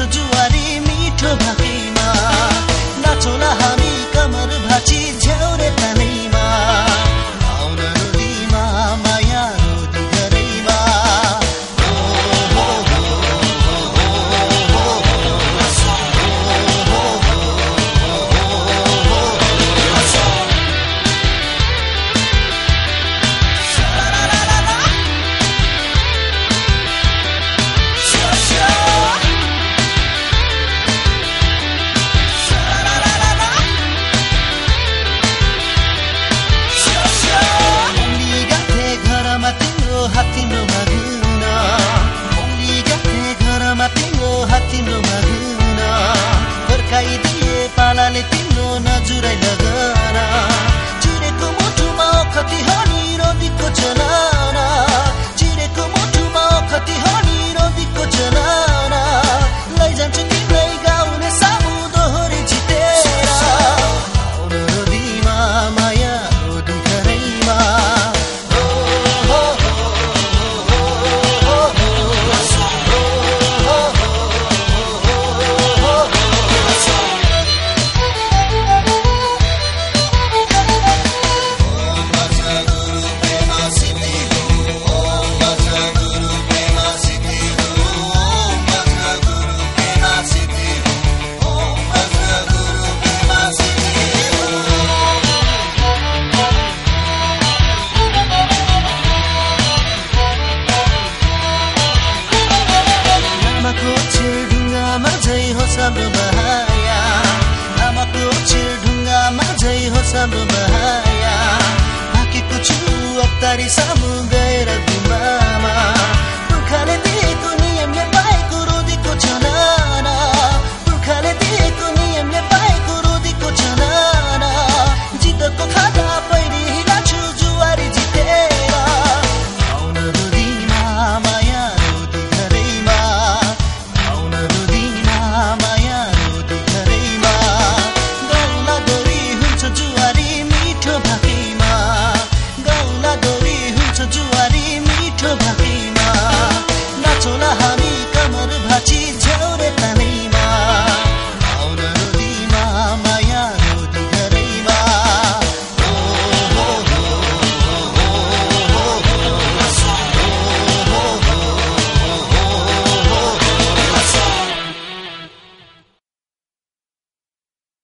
जु जुवारी मिठो भाकी I'm remember 这把。